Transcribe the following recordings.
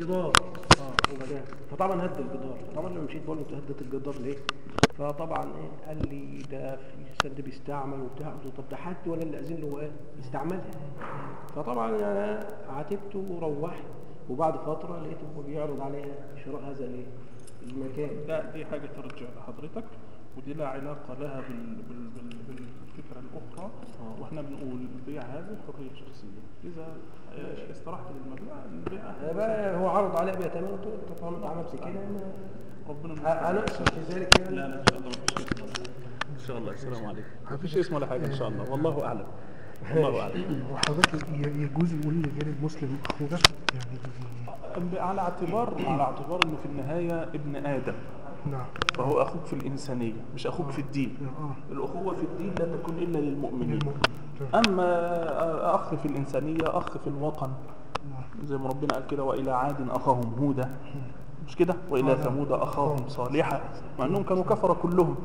جدار آه وبدأ فطبعا هد الجدار. طبعا لما مشيت بقول له أنت هدت الجدار ليه؟ فطبعا إيه قال لي ده في سد بيستعمل وبتاع. قلت طب ده حد ولا اللي أذن له إيه؟ يستعملها. فطبعا أنا عاتبته وروحت. وبعد فترة لقيته بيعرض عليا شراء هذا الايه المكان. لا دي حاجة ترجع لحضرتك. ودي لا علاقة لها بال... بال... بال... بالفكرة الأخرى. وإحنا بنقول البيع هذه حرية شخصية. إذا آه، استرحت للمبيع البيع هو عرض عليا بيع تمام انت طالما انت عملت كده ربنا اقصد في ذلك يعني. لا لا إن شاء الله مفيش اسم إن شاء الله السلام عليكم. مفيش اسم ولا حاجة إن شاء الله. والله أعلم. الله أعلم. وحضرتك ي- يجوز نقول لغير المسلم أخوك؟ يعني على اعتبار على اعتبار إنه في النهاية ابن آدم. نعم. فهو أخوك في الإنسانية مش أخوك في الدين. آه. الأخوة في الدين لا تكون إلا للمؤمنين. للمؤمن تمام. أما أخ في الإنسانية أخ في الوطن زي ما ربنا قال كده وإلى عاد أخاهم هودا. مش كده؟ وإلى آه. ثمود أخاهم صالحا. مع أنهم كانوا كفره كلهم.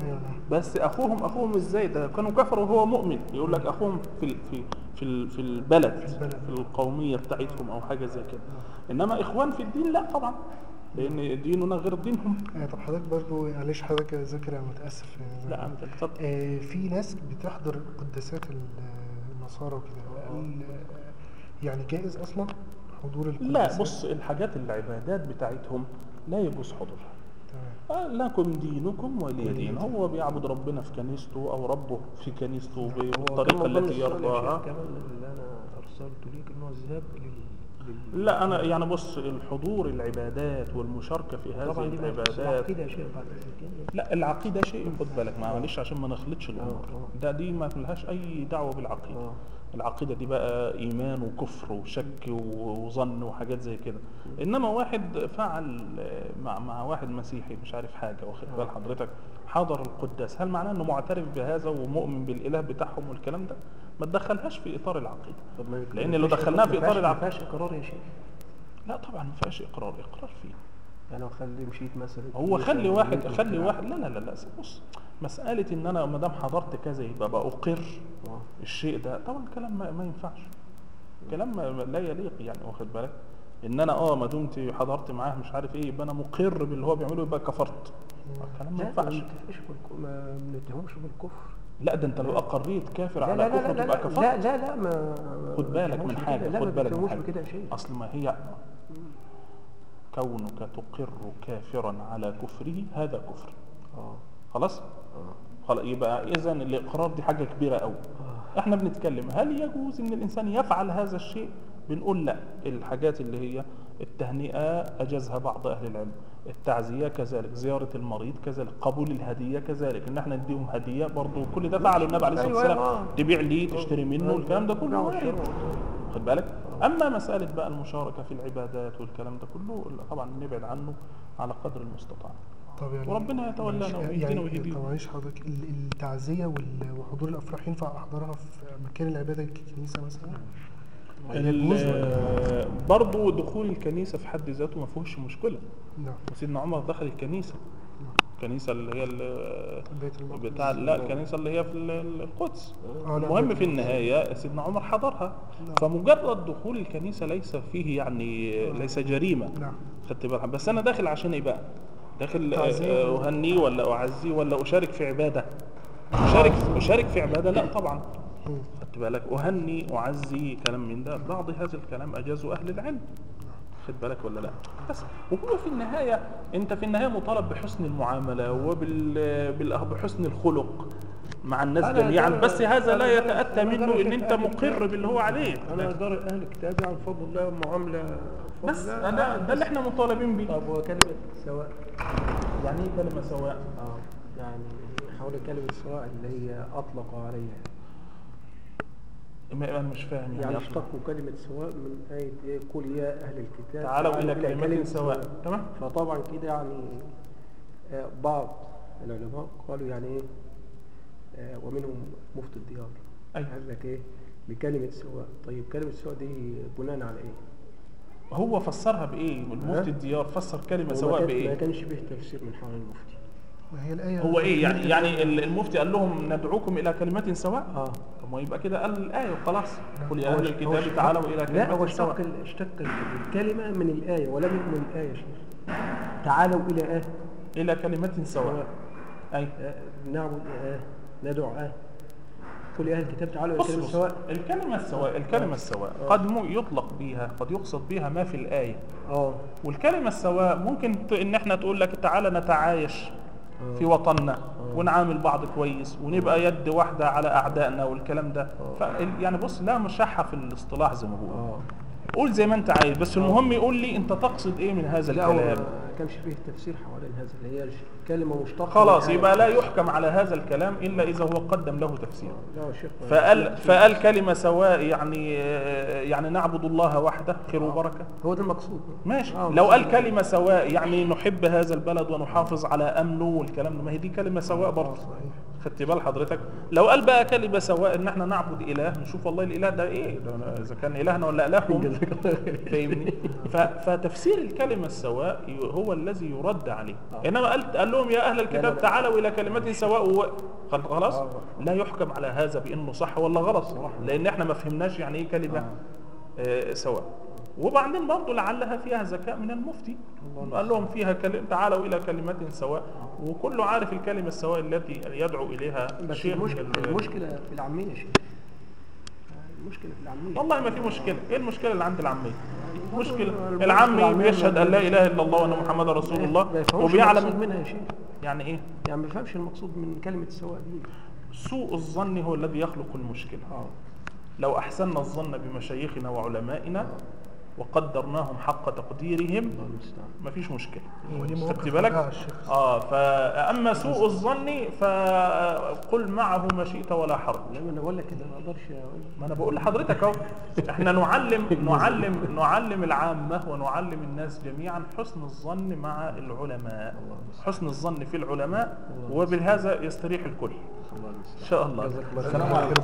بس أخوهم أخوهم إزاي؟ ده كانوا كفروا وهو مؤمن. يقول لك أخوهم في في في في البلد. في القومية بتاعتهم أو حاجة زي كده. إنما إخوان في الدين لا طبعا. لأن ديننا غير دينهم. آه طب حضرتك برضو معلش حضرتك يا ذاكر أنا متأسف يعني. لا أنت اتفضل. آه في ناس بتحضر قداسات ال- النصارى وكده. هل آه، يعني جائز أصلا حضور القداسات؟ لا بص الحاجات العبادات بتاعتهم لا يجوز حضورها. تمام. آه، لكم دينكم ولي دين. هو بيعبد ربنا في كنيسته أو ربه في كنيسته بالطريقة التي يرضاها. كمان اللي أنا أرسلته ليك ان هو الذهاب. لا أنا يعني بص الحضور العبادات والمشاركة في هذه طبعا العبادات. شيخ بعد لا العقيدة شيء خد بالك معلش عشان ما نخلطش الأمور. آه. ده دي ما لهاش أي دعوة بالعقيدة. آه. العقيدة دي بقى إيمان وكفر وشك وظن وحاجات زي كده. إنما واحد فعل آه، مع مع واحد مسيحي مش عارف حاجة واخد بال حضرتك حضر القداس هل معناه إنه معترف بهذا ومؤمن بالإله بتاعهم والكلام ده؟ ما تدخلهاش في إطار العقيدة. لأن لو دخلناها في إطار فيهاش- ما العقيده فيهاش إقرار يا شيخ. لا طبعا ما فيهاش إقرار إقرار فيه. يعني لو خلي مشيت مثلا هو خلي واحد خلي. واحد لا لا لا لا بص مسألة إن أنا ما دام حضرت كذا يبقى بأقر آه. الشيء ده. طبعا كلام ما, ما ينفعش. كلام ما لا يليق يعني واخد بالك؟ إن أنا أه ما دمت حضرت معاه مش عارف إيه يبقى أنا مقر باللي هو بيعمله يبقى كفرت. الكلام ما لا ما ينفعش ما بنتهمش بالكفر. لا ده أنت لو أقريت كافر لا على لا كفر تبقى لا كفرت. لا لا لا ما خد بالك من لا خد بالك من شيخ. أصل ما هي كونك تقر كافرا على كفره هذا كفر. آه. خلاص؟ خلاص يبقى اذا الإقرار دي حاجة كبيرة قوي إحنا بنتكلم هل يجوز إن الإنسان يفعل هذا الشيء؟ بنقول لا الحاجات اللي هي التهنئة أجازها بعض أهل العلم التعزية كذلك زيارة المريض كذلك قبول الهدية كذلك إن إحنا نديهم هدية برضه كل ده فعله النبي عليه الصلاة أيوة، والسلام آه. تبيع ليه تشتري منه أيوة. الكلام ده كله نعم، وارد الشرع. خد بالك أما مسألة بقى المشاركة في العبادات والكلام ده كله طبعا نبعد عنه على قدر المستطاع طب يعني وربنا يتولانا ويهدينا يعني ويهديهم. طب معلش حضرتك ال- التعزية وال- وحضور الأفراح ينفع أحضرها في مكان العبادة الكنيسة مثلا؟ برضو دخول الكنيسة في حد ذاته ما فيهوش مشكلة. نعم. وسيدنا عمر دخل الكنيسة. الكنيسة اللي هي ال- بيت المقدس. بتاع لا الكنيسة اللي هي في ال- القدس. آه، المهم في النهاية سيدنا عمر حضرها. فمجرد دخول الكنيسة ليس فيه يعني ليس جريمة. نعم. خدت بالك بس أنا داخل عشان إيه بقى؟ داخل. آه، أهنيه ولا أعزيه ولا أشارك في عبادة؟ أشارك أشارك في عبادة؟ لا طبعا. خدت بالك أهني أعزي كلام من ده. بعض هذا الكلام أجازه أهل العلم. خد بالك ولا لا؟ بس. وهو في النهاية أنت في النهاية مطالب بحسن المعاملة وبال بال- بحسن الخلق مع الناس جميعا. بس هذا لا أنا منه إن أنت مقر. باللي هو عليه. أنا دار أهل الكتاب عن فضل الله معامله فضل بس الله. ده, اللي إحنا مطالبين بيه طب وكلمة سواء؟ يعني إيه كلمة سواء؟ آه يعني حول كلمة سواء اللي هي أطلق عليها. أنا مش فاهم يعني, يعني. اشتقوا كلمة سواء من آية إيه؟ قل يا أهل الكتاب. تعالوا إلى كلمة سواء. تمام؟ فطبعا كده يعني آه، بعض العلماء قالوا يعني إيه؟ آه، ومنهم مفتي الديار. أيوة. قال لك إيه؟ بكلمة سواء. طيب كلمة سواء دي بناء على إيه؟ هو فسرها بإيه؟ المفتي؟ الديار فسر ما سواء كان- ما بايه كانش به تفسير من حول المفتي. وهي الآية هو إيه؟ يعني يعني ال- المفتي قال لهم ندعوكم إلى كلمة سواء؟ آه. طب ما يبقى كده قال الآية وخلاص. قل يا أهل هو الكتاب تعالوا إلى لا هو كلمه اشتق اشتق الكلمة من الآية ولم يكن من الآية يا شيخ تعالوا إلى آه. إلى كلمة سواء. أي. آه، نعبد آه ندعو آه. قل يا أهل الكتاب تعالوا إلى كلمة بص سواء. الكلمة السواء الكلمة السواء قد مو يطلق بها قد يقصد بها ما في الآية. آه. والكلمة السواء ممكن إن إحنا تقول لك تعالى نتعايش. في وطننا ونعامل بعض كويس ونبقى يد واحدة على أعدائنا والكلام ده. ف يعني بص لا مشحة في الاصطلاح زي ما بقول آه قول زي ما أنت عايز بس المهم يقول لي أنت تقصد إيه من هذا لا هو الكلام؟ كانش فيه تفسير حوالين هذا اللي هي كلمة مشتقة خلاص. يبقى لا يحكم على هذا الكلام إلا إذا هو قدم له تفسير. ما- فقال فقال كلمة سواء يعني آه، يعني نعبد الله وحده خير وبركة. هو ده المقصود. ماشي. آه، لو قال. كلمة سواء يعني نحب هذا البلد ونحافظ على أمنه والكلام ما هي دي كلمة سواء برضه. خدت بال حضرتك. لو قال بقى كلمة سواء إن إحنا نعبد إله نشوف والله الإله ده ده إذا كان إلهنا ولا خير. فاهمني؟ فتفسير الكلمة السواء ي- هو الذي يرد عليه. إنما قال قال لهم يا أهل الكتاب. تعالوا إلى كلمة سواء و... خل- خلاص؟ آه. لا يحكم على هذا بأنه صح ولا غلط لأن إحنا ما فهمناش يعني إيه كلمة آه، سواء. وبعدين برضه لعلها فيها ذكاء من المفتي. قال لهم فيها كلمة تعالوا إلى كلمة سواء. وكله عارف الكلمة السواء التي يدعو إليها بس المشكلة, ال- المشكلة في العامية يا شيخ. المشكلة في العامية. والله ما في مشكلة. إيه المشكلة اللي عند العامية؟ العامي العامية بيشهد أن لا إله إلا الله وأن محمد رسول الله وبيعلم منها شيخ. يعني إيه؟ يعني ما يفهمش المقصود من كلمة السواء دي. سوء الظن هو الذي يخلق المشكلة. آه. لو احسننا الظن بمشايخنا وعلمائنا وقدرناهم حق تقديرهم. مفيش مشكلة. ودي خدت بالك. آه فأما سوء الظن فقل معه ما شئت ولا حرج. لا ما أنا بقول لك كده ما أقدرش ما أنا بقول لحضرتك أهو. إحنا نعلم نعلم نعلم العامة ونعلم الناس جميعا حسن الظن مع العلماء. حسن الظن في العلماء وبهذا يستريح الكل. إن شاء الله. السلام. عليكم.